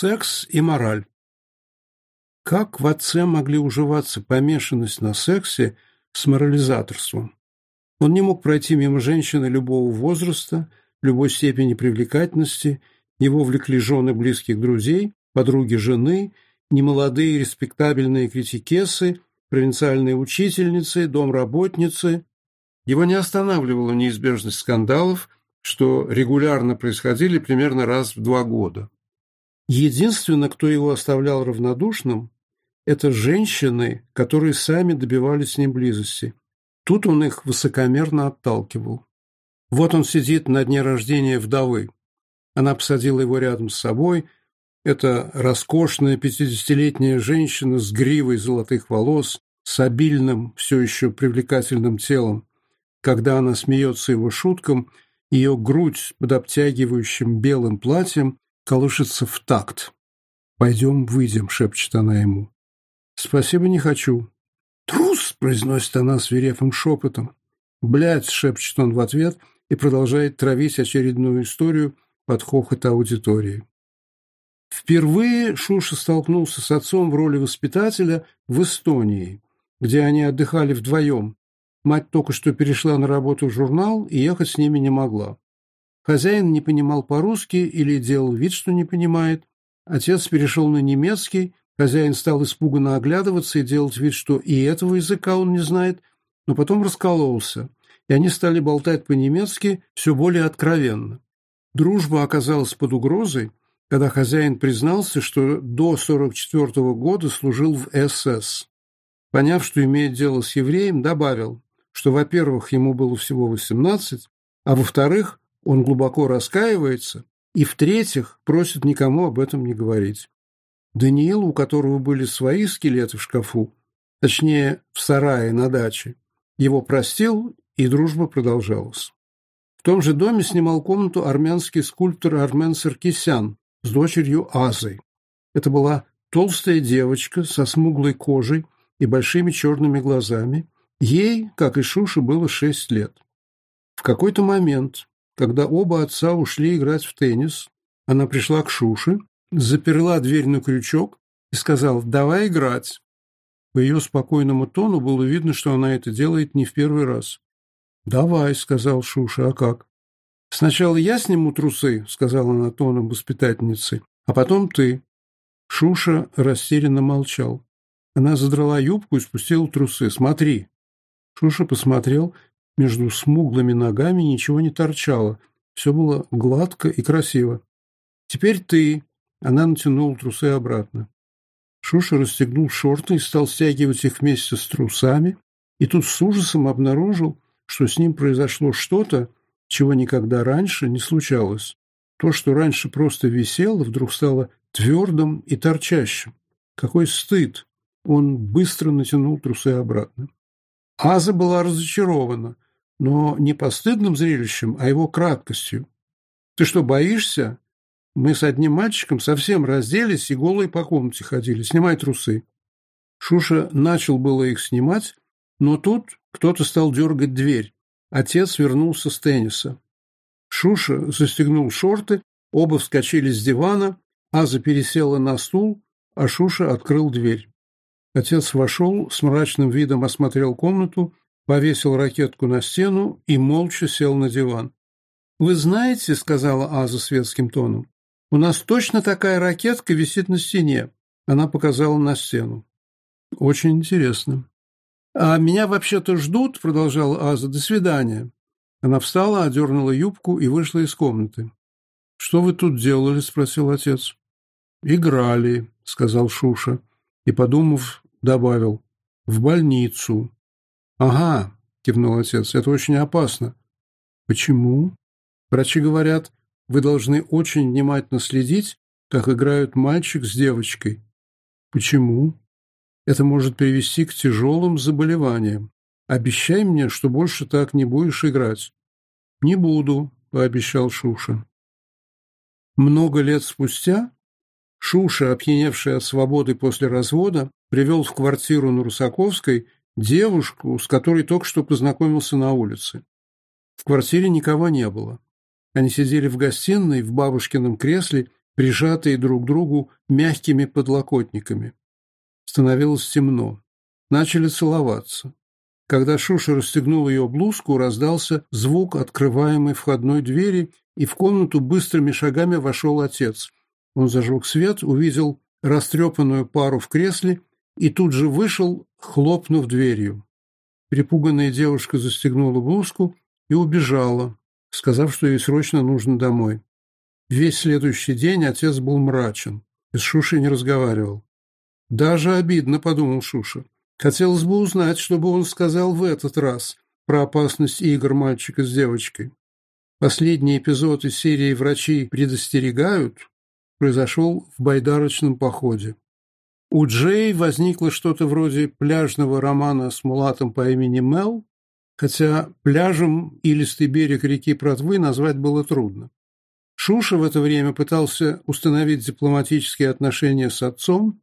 Секс и мораль. Как в отце могли уживаться помешанность на сексе с морализаторством? Он не мог пройти мимо женщины любого возраста, любой степени привлекательности, его влекли жены близких друзей, подруги жены, немолодые респектабельные критикесы, провинциальные учительницы, домработницы. Его не останавливала неизбежность скандалов, что регулярно происходили примерно раз в два года. Единственное, кто его оставлял равнодушным, это женщины, которые сами добивались с ним близости. Тут он их высокомерно отталкивал. Вот он сидит на дне рождения вдовы. Она посадила его рядом с собой. Это роскошная пятидесятилетняя женщина с гривой золотых волос, с обильным, все еще привлекательным телом. Когда она смеется его шуткам, ее грудь под обтягивающим белым платьем колышется в такт. «Пойдем, выйдем», — шепчет она ему. «Спасибо, не хочу». «Трус!» — произносит она свирепым шепотом. «Блядь!» — шепчет он в ответ и продолжает травить очередную историю под хохот аудитории. Впервые Шуша столкнулся с отцом в роли воспитателя в Эстонии, где они отдыхали вдвоем. Мать только что перешла на работу в журнал и ехать с ними не могла. Хозяин не понимал по-русски или делал вид, что не понимает. Отец перешел на немецкий, хозяин стал испуганно оглядываться и делать вид, что и этого языка он не знает, но потом раскололся, и они стали болтать по-немецки все более откровенно. Дружба оказалась под угрозой, когда хозяин признался, что до 1944 года служил в СС. Поняв, что имеет дело с евреем, добавил, что, во-первых, ему было всего 18, а во-вторых, он глубоко раскаивается, и, в-третьих, просит никому об этом не говорить. Даниил, у которого были свои скелеты в шкафу, точнее, в сарае на даче, его простил, и дружба продолжалась. В том же доме снимал комнату армянский скульптор Армен Саркисян с дочерью Азой. Это была толстая девочка со смуглой кожей и большими черными глазами. Ей, как и Шуше, было шесть лет. В какой-то момент когда оба отца ушли играть в теннис. Она пришла к Шуше, заперла дверь на крючок и сказала «давай играть». По ее спокойному тону было видно, что она это делает не в первый раз. «Давай», — сказал Шуша, — «а как?» «Сначала я сниму трусы», — сказала она тоном воспитательницы, — «а потом ты». Шуша растерянно молчал. Она задрала юбку и спустила трусы. «Смотри». Шуша посмотрел между смуглыми ногами ничего не торчало. Все было гладко и красиво. «Теперь ты!» Она натянула трусы обратно. Шуша расстегнул шорты и стал стягивать их вместе с трусами, и тут с ужасом обнаружил, что с ним произошло что-то, чего никогда раньше не случалось. То, что раньше просто висело, вдруг стало твердым и торчащим. Какой стыд! Он быстро натянул трусы обратно. Аза была разочарована, но не постыдным зрелищем, а его краткостью. «Ты что, боишься? Мы с одним мальчиком совсем разделись и голые по комнате ходили. Снимай трусы». Шуша начал было их снимать, но тут кто-то стал дергать дверь. Отец вернулся с тенниса. Шуша застегнул шорты, оба вскочили с дивана, Аза пересела на стул, а Шуша открыл дверь. Отец вошел, с мрачным видом осмотрел комнату, повесил ракетку на стену и молча сел на диван. «Вы знаете, — сказала Аза светским тоном, — у нас точно такая ракетка висит на стене». Она показала на стену. «Очень интересно». «А меня вообще-то ждут?» — продолжала Аза. «До свидания». Она встала, одернула юбку и вышла из комнаты. «Что вы тут делали?» — спросил отец. «Играли», — сказал Шуша и, подумав, добавил «в больницу». «Ага», — кивнул отец, — «это очень опасно». «Почему?» «Врачи говорят, вы должны очень внимательно следить, как играют мальчик с девочкой». «Почему?» «Это может привести к тяжелым заболеваниям. Обещай мне, что больше так не будешь играть». «Не буду», — пообещал Шуша. Много лет спустя Шуша, опьяневший от свободы после развода, привел в квартиру на Русаковской девушку, с которой только что познакомился на улице. В квартире никого не было. Они сидели в гостиной в бабушкином кресле, прижатые друг к другу мягкими подлокотниками. Становилось темно. Начали целоваться. Когда Шуша расстегнул ее блузку, раздался звук открываемой входной двери, и в комнату быстрыми шагами вошел отец – он зажег свет, увидел растрепанную пару в кресле и тут же вышел, хлопнув дверью. Припуганная девушка застегнула блузку и убежала, сказав, что ей срочно нужно домой. Весь следующий день отец был мрачен и с Шушей не разговаривал. «Даже обидно», — подумал Шуша. «Хотелось бы узнать, что бы он сказал в этот раз про опасность игр мальчика с девочкой». Последний эпизод из серии «Врачи предостерегают» произошел в байдарочном походе. У Джей возникло что-то вроде пляжного романа с мулатом по имени Мел, хотя пляжем илистый берег реки Протвы назвать было трудно. Шуша в это время пытался установить дипломатические отношения с отцом,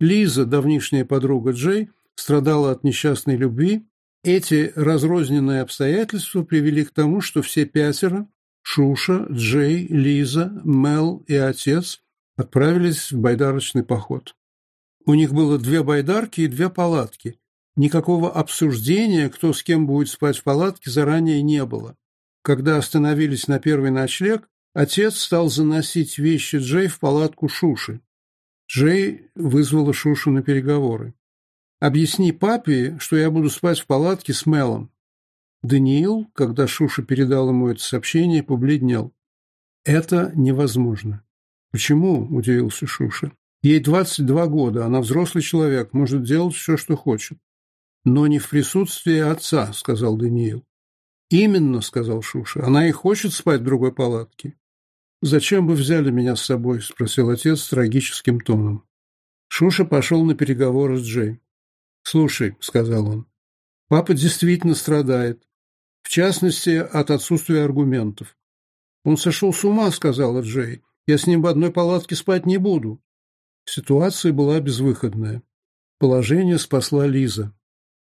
Лиза, давнишняя подруга Джей, страдала от несчастной любви. Эти разрозненные обстоятельства привели к тому, что все пятеро Шуша, Джей, Лиза, Мел и отец отправились в байдарочный поход. У них было две байдарки и две палатки. Никакого обсуждения, кто с кем будет спать в палатке, заранее не было. Когда остановились на первый ночлег, отец стал заносить вещи Джей в палатку Шуши. Джей вызвала Шушу на переговоры. «Объясни папе, что я буду спать в палатке с Мелом. Даниил, когда Шуша передал ему это сообщение, побледнел. «Это невозможно». «Почему?» – удивился Шуша. «Ей 22 года, она взрослый человек, может делать все, что хочет». «Но не в присутствии отца», – сказал Даниил. «Именно», – сказал Шуша, – «она и хочет спать в другой палатке». «Зачем вы взяли меня с собой?» – спросил отец с трагическим тоном. Шуша пошел на переговоры с Джей. «Слушай», – сказал он, – «папа действительно страдает в частности, от отсутствия аргументов. «Он сошел с ума», — сказала Джей. «Я с ним в одной палатке спать не буду». Ситуация была безвыходная. Положение спасла Лиза.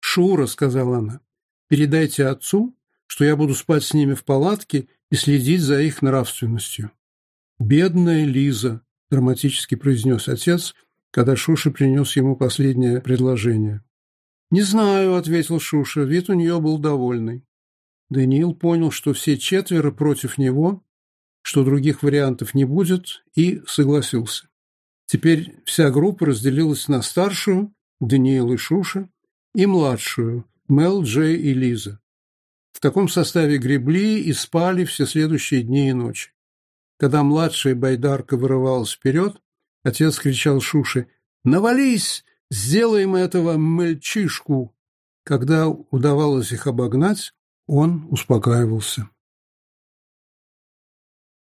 «Шура», — сказала она, — «передайте отцу, что я буду спать с ними в палатке и следить за их нравственностью». «Бедная Лиза», — драматически произнес отец, когда Шуша принес ему последнее предложение. «Не знаю», — ответил Шуша, — вид у нее был довольный. Даниил понял, что все четверо против него, что других вариантов не будет, и согласился. Теперь вся группа разделилась на старшую, Даниил и Шуша, и младшую, Мел, Джей и Лиза. В таком составе гребли и спали все следующие дни и ночи. Когда младшая байдарка вырывалась вперед, отец кричал Шуше «Навались! Сделаем этого мальчишку!» Когда удавалось их обогнать, он успокаивался.